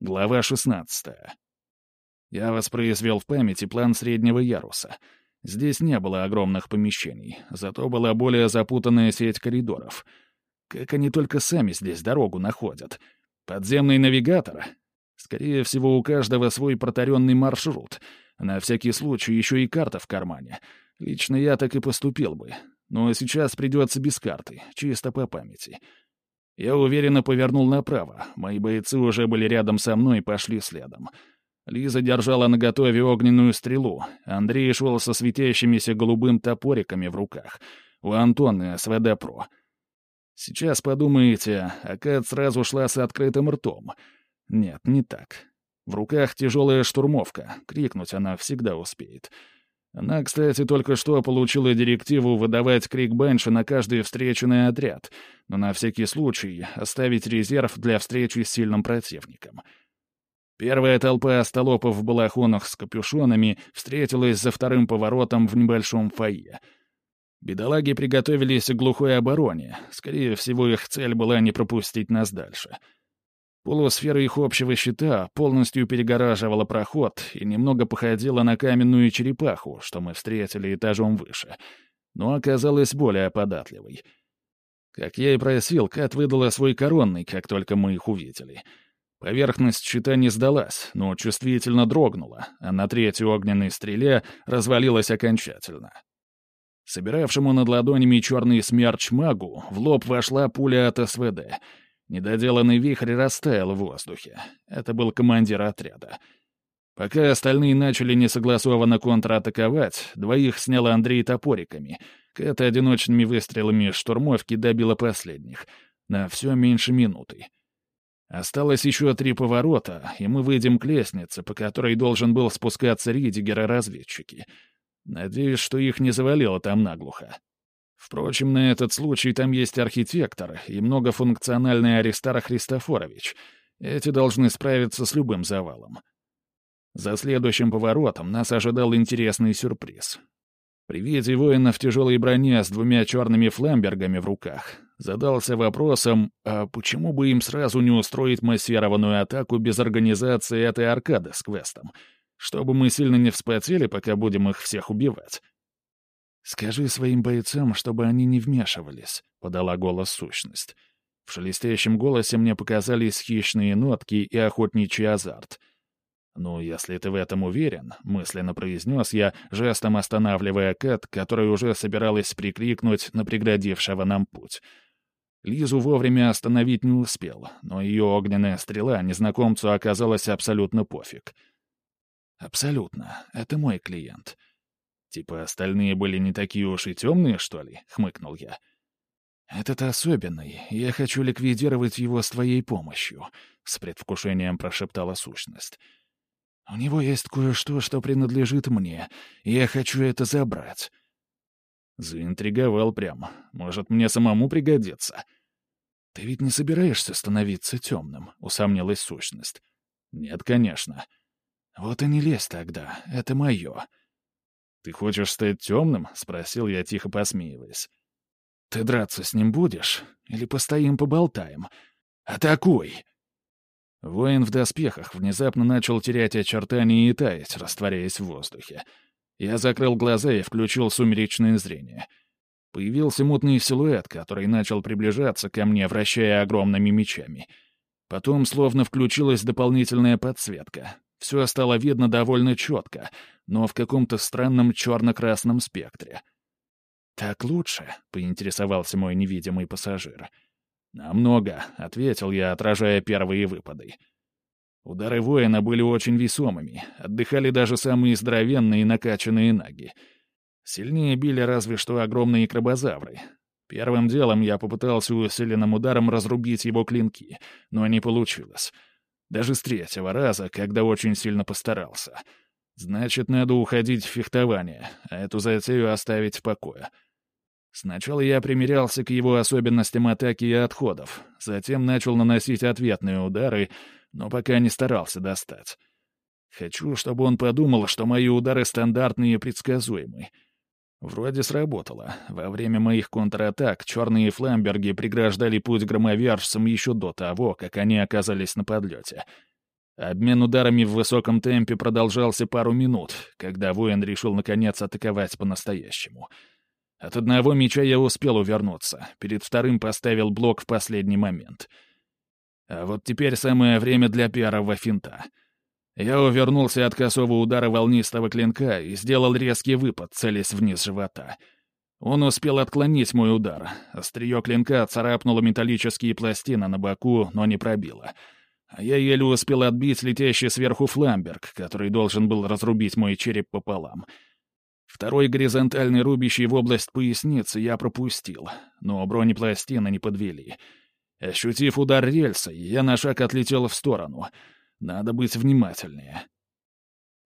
Глава 16. Я воспроизвел в памяти план среднего яруса. Здесь не было огромных помещений, зато была более запутанная сеть коридоров. Как они только сами здесь дорогу находят? Подземный навигатор? Скорее всего, у каждого свой протаренный маршрут. На всякий случай еще и карта в кармане. Лично я так и поступил бы. Но сейчас придется без карты, чисто по памяти. Я уверенно повернул направо. Мои бойцы уже были рядом со мной и пошли следом. Лиза держала наготове огненную стрелу. Андрей шел со светящимися голубым топориками в руках. У Антона СВД Про. Сейчас подумаете, Акад сразу шла с открытым ртом. Нет, не так. В руках тяжелая штурмовка. Крикнуть она всегда успеет. — она, кстати, только что получила директиву выдавать крик Бенша на каждый встреченный отряд, но на всякий случай оставить резерв для встречи с сильным противником. Первая толпа остолопов в балахонах с капюшонами встретилась за вторым поворотом в небольшом фойе. Бедолаги приготовились к глухой обороне. Скорее всего, их цель была не пропустить нас дальше — Полусфера их общего щита полностью перегораживала проход и немного походила на каменную черепаху, что мы встретили этажом выше, но оказалась более податливой. Как я и просил, Кат выдала свой коронный, как только мы их увидели. Поверхность щита не сдалась, но чувствительно дрогнула, а на третьей огненной стреле развалилась окончательно. Собиравшему над ладонями черный смерч магу в лоб вошла пуля от СВД — Недоделанный вихрь растаял в воздухе. Это был командир отряда. Пока остальные начали несогласованно контратаковать, двоих снял Андрей топориками. Кэт одиночными выстрелами штурмовки добила последних. На все меньше минуты. Осталось еще три поворота, и мы выйдем к лестнице, по которой должен был спускаться Ридигера-разведчики. Надеюсь, что их не завалило там наглухо. Впрочем, на этот случай там есть архитектор и многофункциональный Аристар Христофорович. Эти должны справиться с любым завалом. За следующим поворотом нас ожидал интересный сюрприз. При виде воина в тяжелой броне с двумя черными фламбергами в руках задался вопросом, а почему бы им сразу не устроить массированную атаку без организации этой аркады с квестом, чтобы мы сильно не вспотели, пока будем их всех убивать. «Скажи своим бойцам, чтобы они не вмешивались», — подала голос сущность. В шелестящем голосе мне показались хищные нотки и охотничий азарт. «Ну, если ты в этом уверен», — мысленно произнес я, жестом останавливая Кэт, которая уже собиралась прикрикнуть на преградившего нам путь. Лизу вовремя остановить не успел, но ее огненная стрела незнакомцу оказалась абсолютно пофиг. «Абсолютно. Это мой клиент. «Типа остальные были не такие уж и темные, что ли?» — хмыкнул я. «Этот особенный. Я хочу ликвидировать его с твоей помощью», — с предвкушением прошептала сущность. «У него есть кое-что, что принадлежит мне, и я хочу это забрать». Заинтриговал прямо. Может, мне самому пригодится. «Ты ведь не собираешься становиться темным?» — усомнилась сущность. «Нет, конечно». «Вот и не лезь тогда. Это мое. «Ты хочешь стать темным?» — спросил я, тихо посмеиваясь. «Ты драться с ним будешь? Или постоим поболтаем? Атакуй!» Воин в доспехах внезапно начал терять очертания и таять, растворяясь в воздухе. Я закрыл глаза и включил сумеречное зрение. Появился мутный силуэт, который начал приближаться ко мне, вращая огромными мечами. Потом словно включилась дополнительная подсветка. Все стало видно довольно четко, но в каком-то странном черно-красном спектре. «Так лучше?» — поинтересовался мой невидимый пассажир. «Намного», — ответил я, отражая первые выпады. Удары воина были очень весомыми, отдыхали даже самые здоровенные и накачанные ноги. Сильнее били разве что огромные крабозавры. Первым делом я попытался усиленным ударом разрубить его клинки, но не получилось. Даже с третьего раза, когда очень сильно постарался. Значит, надо уходить в фехтование, а эту затею оставить в покое. Сначала я примерялся к его особенностям атаки и отходов, затем начал наносить ответные удары, но пока не старался достать. Хочу, чтобы он подумал, что мои удары стандартные и предсказуемы. Вроде сработало. Во время моих контратак черные фламберги преграждали путь громовержцам еще до того, как они оказались на подлете. Обмен ударами в высоком темпе продолжался пару минут, когда воин решил наконец атаковать по-настоящему. От одного меча я успел увернуться, перед вторым поставил блок в последний момент. А вот теперь самое время для первого финта. Я увернулся от косого удара волнистого клинка и сделал резкий выпад, целясь вниз живота. Он успел отклонить мой удар. Острие клинка царапнуло металлические пластины на боку, но не пробило — а я еле успел отбить летящий сверху фламберг, который должен был разрубить мой череп пополам. Второй горизонтальный рубящий в область поясницы я пропустил, но бронепластины не подвели. Ощутив удар рельса, я на шаг отлетел в сторону. Надо быть внимательнее.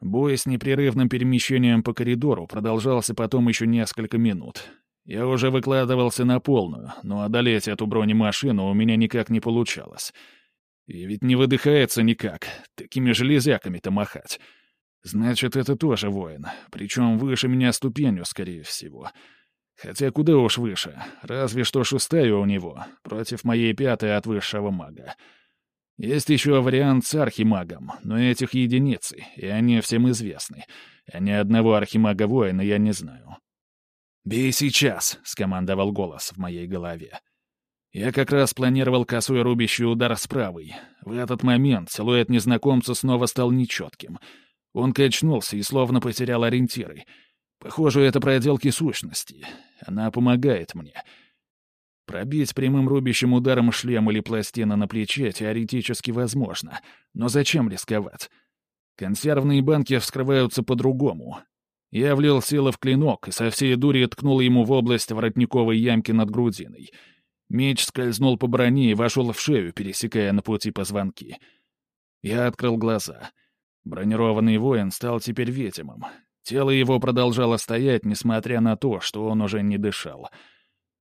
Бой с непрерывным перемещением по коридору продолжался потом еще несколько минут. Я уже выкладывался на полную, но одолеть эту бронемашину у меня никак не получалось — и ведь не выдыхается никак, такими железяками-то махать. Значит, это тоже воин, причем выше меня ступенью, скорее всего. Хотя куда уж выше, разве что шестая у него, против моей пятой от высшего мага. Есть еще вариант с архимагом, но этих единицы, и они всем известны. А ни одного архимага-воина я не знаю. «Бей сейчас!» — скомандовал голос в моей голове. Я как раз планировал косой рубящий удар с правой. В этот момент силуэт незнакомца снова стал нечетким. Он качнулся и словно потерял ориентиры. Похоже, это проделки сущности. Она помогает мне. Пробить прямым рубящим ударом шлем или пластина на плече теоретически возможно. Но зачем рисковать? Консервные банки вскрываются по-другому. Я влил силы в клинок и со всей дури ткнул ему в область воротниковой ямки над грудиной — Меч скользнул по броне и вошел в шею, пересекая на пути позвонки. Я открыл глаза. Бронированный воин стал теперь видимым. Тело его продолжало стоять, несмотря на то, что он уже не дышал.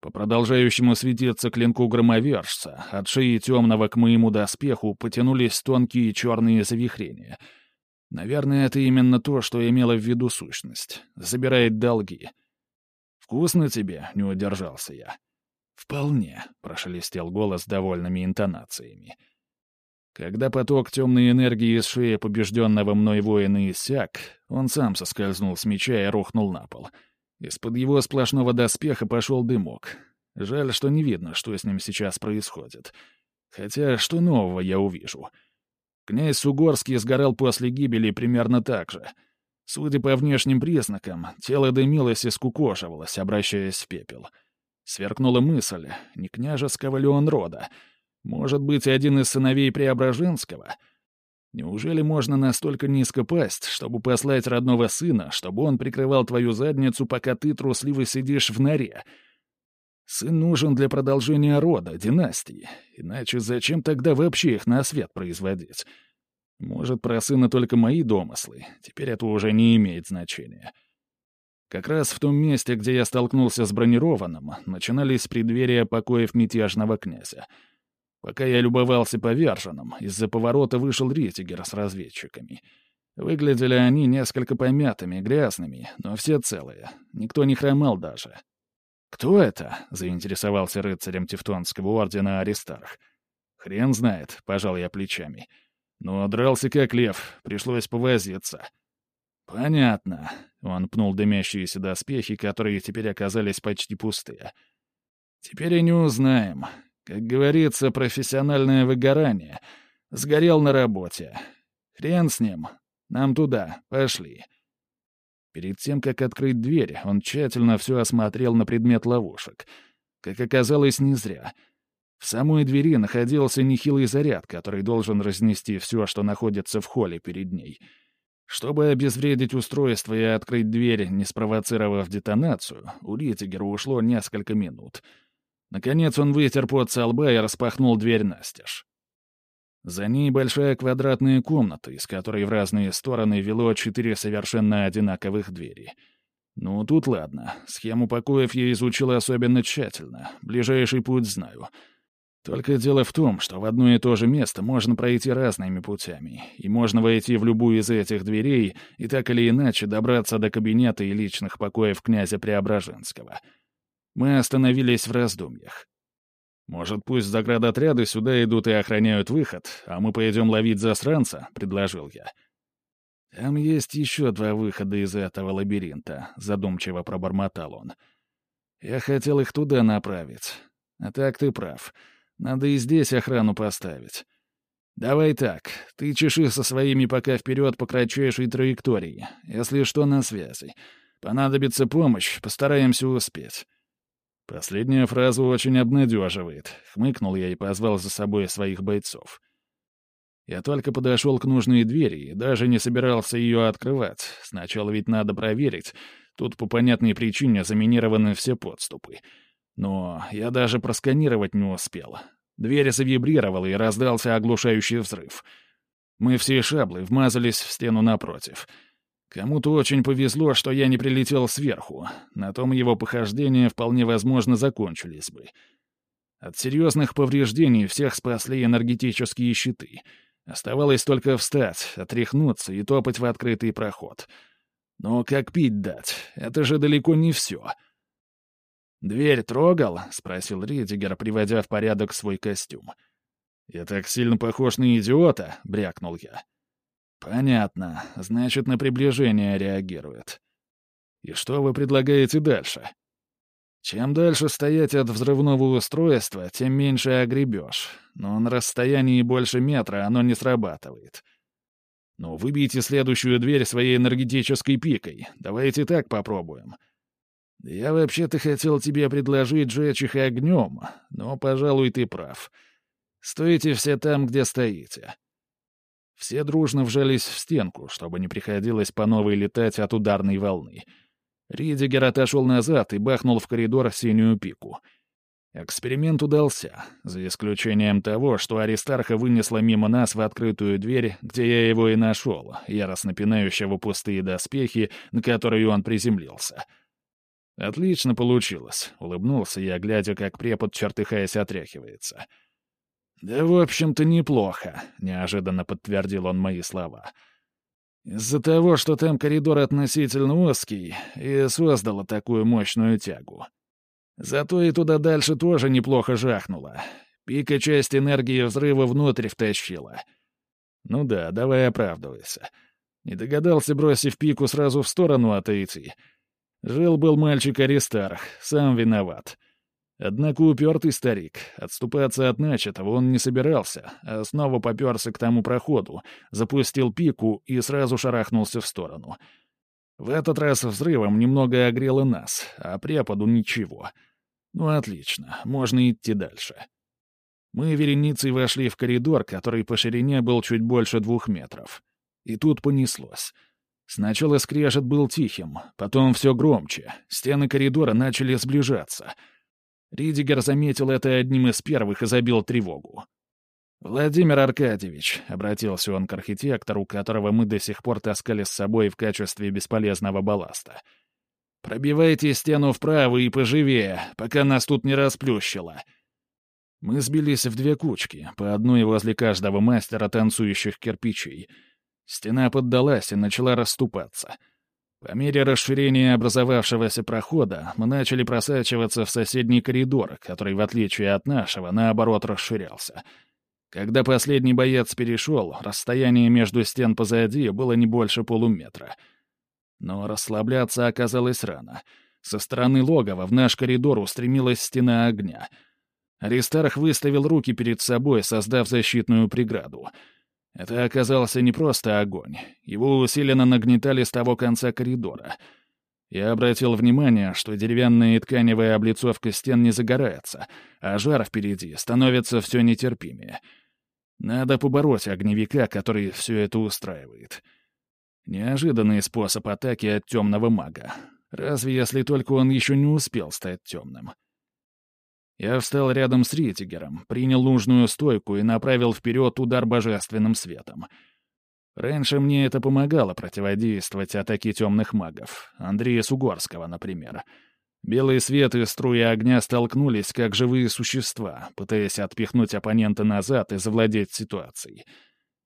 По продолжающему светиться клинку громовержца, от шеи темного к моему доспеху потянулись тонкие черные завихрения. Наверное, это именно то, что имела в виду сущность. Забирает долги. «Вкусно тебе?» — не удержался я. «Вполне», — прошелестел голос довольными интонациями. Когда поток темной энергии из шеи побежденного мной воина иссяк, он сам соскользнул с меча и рухнул на пол. Из-под его сплошного доспеха пошел дымок. Жаль, что не видно, что с ним сейчас происходит. Хотя что нового я увижу? Князь Сугорский сгорал после гибели примерно так же. Судя по внешним признакам, тело дымилось и скукошивалось, обращаясь в пепел — Сверкнула мысль, не княжеского ли он рода? Может быть, один из сыновей Преображенского? Неужели можно настолько низко пасть, чтобы послать родного сына, чтобы он прикрывал твою задницу, пока ты трусливо сидишь в норе? Сын нужен для продолжения рода, династии. Иначе зачем тогда вообще их на свет производить? Может, про сына только мои домыслы. Теперь это уже не имеет значения. Как раз в том месте, где я столкнулся с бронированным, начинались преддверия покоев мятежного князя. Пока я любовался поверженным, из-за поворота вышел Ритигер с разведчиками. Выглядели они несколько помятыми, грязными, но все целые. Никто не хромал даже. «Кто это?» — заинтересовался рыцарем Тевтонского ордена Аристарх. «Хрен знает», — пожал я плечами. «Но дрался как лев, пришлось повозиться». «Понятно», — он пнул дымящиеся доспехи, которые теперь оказались почти пустые. «Теперь и не узнаем. Как говорится, профессиональное выгорание. Сгорел на работе. Хрен с ним. Нам туда. Пошли». Перед тем, как открыть дверь, он тщательно все осмотрел на предмет ловушек. Как оказалось, не зря. В самой двери находился нехилый заряд, который должен разнести все, что находится в холле перед ней — чтобы обезвредить устройство и открыть дверь, не спровоцировав детонацию, у Ритигера ушло несколько минут. Наконец он вытер пот со лба и распахнул дверь настежь. За ней большая квадратная комната, из которой в разные стороны вело четыре совершенно одинаковых двери. Ну, тут ладно. Схему покоев я изучил особенно тщательно. Ближайший путь знаю — только дело в том, что в одно и то же место можно пройти разными путями, и можно войти в любую из этих дверей и так или иначе добраться до кабинета и личных покоев князя Преображенского. Мы остановились в раздумьях. «Может, пусть заградотряды сюда идут и охраняют выход, а мы пойдем ловить засранца?» — предложил я. «Там есть еще два выхода из этого лабиринта», — задумчиво пробормотал он. «Я хотел их туда направить. А так ты прав. Надо и здесь охрану поставить. Давай так, ты чеши со своими пока вперед по кратчайшей траектории. Если что, на связи. Понадобится помощь, постараемся успеть». Последняя фраза очень обнадеживает. Хмыкнул я и позвал за собой своих бойцов. Я только подошел к нужной двери и даже не собирался ее открывать. Сначала ведь надо проверить. Тут по понятной причине заминированы все подступы. Но я даже просканировать не успел. Дверь завибрировала и раздался оглушающий взрыв. Мы все шаблы вмазались в стену напротив — Кому-то очень повезло, что я не прилетел сверху. На том его похождения вполне возможно закончились бы. От серьезных повреждений всех спасли энергетические щиты. Оставалось только встать, отряхнуться и топать в открытый проход. Но как пить дать? Это же далеко не все. «Дверь трогал?» — спросил Ридигер, приводя в порядок свой костюм. «Я так сильно похож на идиота?» — брякнул я. «Понятно. Значит, на приближение реагирует. И что вы предлагаете дальше?» Чем дальше стоять от взрывного устройства, тем меньше огребешь. Но на расстоянии больше метра оно не срабатывает. Ну, выбейте следующую дверь своей энергетической пикой. Давайте так попробуем. Я вообще-то хотел тебе предложить сжечь их огнем, но, пожалуй, ты прав. Стойте все там, где стоите. Все дружно вжались в стенку, чтобы не приходилось по новой летать от ударной волны. Ридигер отошел назад и бахнул в коридор синюю пику. Эксперимент удался, за исключением того, что Аристарха вынесла мимо нас в открытую дверь, где я его и нашел, яростно пинающего пустые доспехи, на которые он приземлился. «Отлично получилось», — улыбнулся я, глядя, как препод, чертыхаясь, отряхивается. — «Да, в общем-то, неплохо», — неожиданно подтвердил он мои слова. «Из-за того, что там коридор относительно узкий, и создало такую мощную тягу. Зато и туда дальше тоже неплохо жахнуло. Пика часть энергии взрыва внутрь втащила. Ну да, давай оправдывайся. Не догадался, бросив пику, сразу в сторону отойти. Жил-был мальчик Аристарх, сам виноват». Однако упертый старик, отступаться от начатого он не собирался, а снова поперся к тому проходу, запустил пику и сразу шарахнулся в сторону. В этот раз взрывом немного огрело нас, а преподу ничего. Ну, отлично, можно идти дальше. Мы вереницей вошли в коридор, который по ширине был чуть больше двух метров. И тут понеслось. Сначала скрежет был тихим, потом все громче, стены коридора начали сближаться — Ридигер заметил это одним из первых и забил тревогу. «Владимир Аркадьевич», — обратился он к архитектору, которого мы до сих пор таскали с собой в качестве бесполезного балласта. «Пробивайте стену вправо и поживее, пока нас тут не расплющило». Мы сбились в две кучки, по одной возле каждого мастера танцующих кирпичей. Стена поддалась и начала расступаться — по мере расширения образовавшегося прохода мы начали просачиваться в соседний коридор, который, в отличие от нашего, наоборот расширялся. Когда последний боец перешел, расстояние между стен позади было не больше полуметра. Но расслабляться оказалось рано. Со стороны логова в наш коридор устремилась стена огня. Аристарх выставил руки перед собой, создав защитную преграду — это оказался не просто огонь. Его усиленно нагнетали с того конца коридора. Я обратил внимание, что деревянная и тканевая облицовка стен не загорается, а жар впереди становится все нетерпимее. Надо побороть огневика, который все это устраивает. Неожиданный способ атаки от темного мага. Разве если только он еще не успел стать темным? Я встал рядом с Ритигером, принял нужную стойку и направил вперед удар божественным светом. Раньше мне это помогало противодействовать атаке темных магов, Андрея Сугорского, например. Белый свет и струи огня столкнулись, как живые существа, пытаясь отпихнуть оппонента назад и завладеть ситуацией.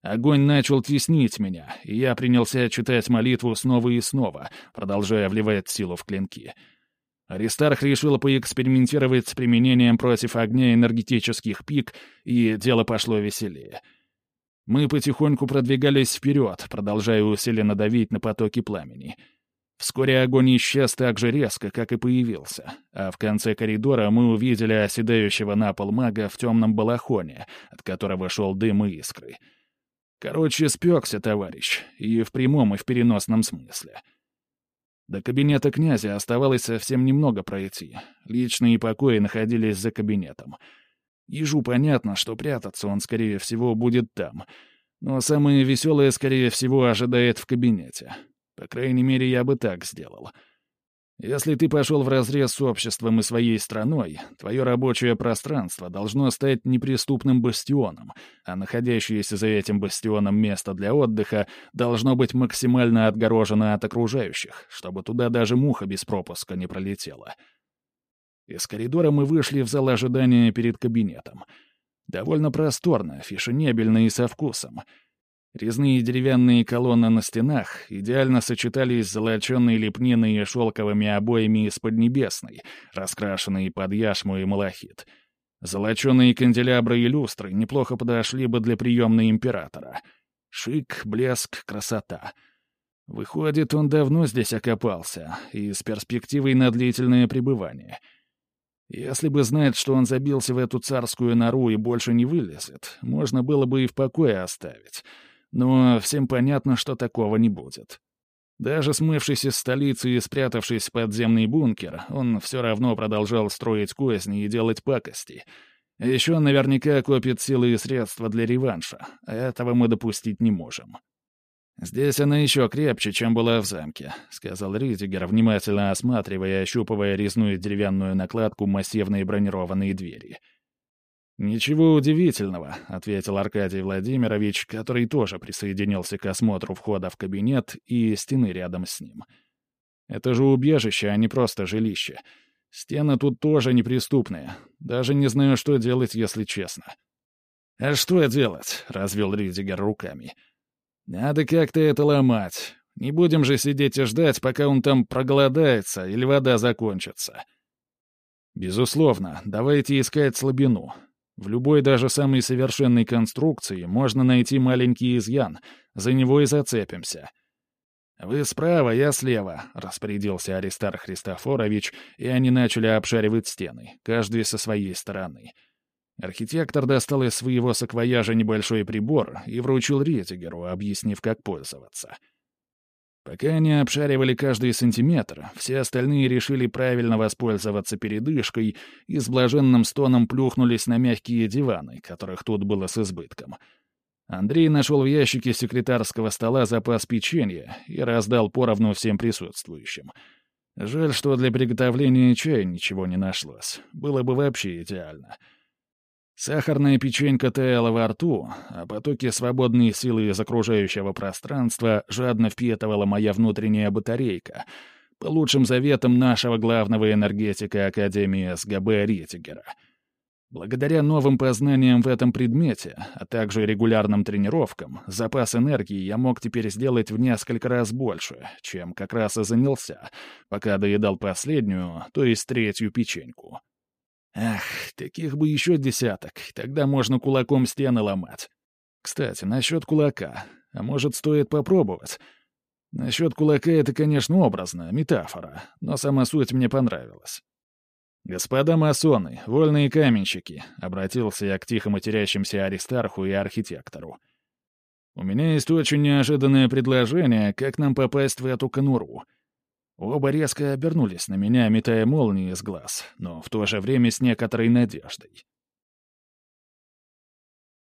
Огонь начал теснить меня, и я принялся читать молитву снова и снова, продолжая вливать силу в клинки — Аристарх решил поэкспериментировать с применением против огня энергетических пик, и дело пошло веселее. Мы потихоньку продвигались вперед, продолжая усиленно давить на потоки пламени. Вскоре огонь исчез так же резко, как и появился, а в конце коридора мы увидели оседающего на пол мага в темном балахоне, от которого шел дым и искры. Короче, спекся, товарищ, и в прямом, и в переносном смысле. До кабинета князя оставалось совсем немного пройти. Личные покои находились за кабинетом. Ежу понятно, что прятаться он, скорее всего, будет там. Но самое веселое, скорее всего, ожидает в кабинете. По крайней мере, я бы так сделал. — если ты пошел вразрез с обществом и своей страной, твое рабочее пространство должно стать неприступным бастионом, а находящееся за этим бастионом место для отдыха должно быть максимально отгорожено от окружающих, чтобы туда даже муха без пропуска не пролетела. Из коридора мы вышли в зал ожидания перед кабинетом. Довольно просторно, фешенебельно и со вкусом — Резные деревянные колонны на стенах идеально сочетались с золоченной лепниной и шелковыми обоями из Поднебесной, раскрашенные под яшму и малахит. Золоченые канделябры и люстры неплохо подошли бы для приемной императора. Шик, блеск, красота. Выходит, он давно здесь окопался, и с перспективой на длительное пребывание. Если бы знать, что он забился в эту царскую нору и больше не вылезет, можно было бы и в покое оставить — но всем понятно, что такого не будет. Даже смывшись из столицы и спрятавшись в подземный бункер, он все равно продолжал строить козни и делать пакости. Еще наверняка копит силы и средства для реванша. Этого мы допустить не можем. «Здесь она еще крепче, чем была в замке», — сказал Ридигер, внимательно осматривая и ощупывая резную деревянную накладку массивной бронированной двери — «Ничего удивительного», — ответил Аркадий Владимирович, который тоже присоединился к осмотру входа в кабинет и стены рядом с ним. «Это же убежище, а не просто жилище. Стены тут тоже неприступные. Даже не знаю, что делать, если честно». «А что делать?» — развел Ридигер руками. «Надо как-то это ломать. Не будем же сидеть и ждать, пока он там проголодается или вода закончится». «Безусловно, давайте искать слабину. В любой даже самой совершенной конструкции можно найти маленький изъян, за него и зацепимся. «Вы справа, я слева», — распорядился Аристар Христофорович, и они начали обшаривать стены, каждый со своей стороны. Архитектор достал из своего саквояжа небольшой прибор и вручил Ретигеру, объяснив, как пользоваться. — Пока они обшаривали каждый сантиметр, все остальные решили правильно воспользоваться передышкой и с блаженным стоном плюхнулись на мягкие диваны, которых тут было с избытком. Андрей нашел в ящике секретарского стола запас печенья и раздал поровну всем присутствующим. Жаль, что для приготовления чая ничего не нашлось. Было бы вообще идеально. — Сахарная печенька таяла во рту, а потоки свободной силы из окружающего пространства жадно впитывала моя внутренняя батарейка, по лучшим заветам нашего главного энергетика Академии СГБ Ритигера. Благодаря новым познаниям в этом предмете, а также регулярным тренировкам, запас энергии я мог теперь сделать в несколько раз больше, чем как раз и занялся, пока доедал последнюю, то есть третью печеньку. Ах, таких бы еще десяток, тогда можно кулаком стены ломать. Кстати, насчет кулака. А может, стоит попробовать? Насчет кулака это, конечно, образно, метафора, но сама суть мне понравилась. «Господа масоны, вольные каменщики», — обратился я к тихо матерящимся Аристарху и архитектору. «У меня есть очень неожиданное предложение, как нам попасть в эту конуру. Оба резко обернулись на меня, метая молнии из глаз, но в то же время с некоторой надеждой.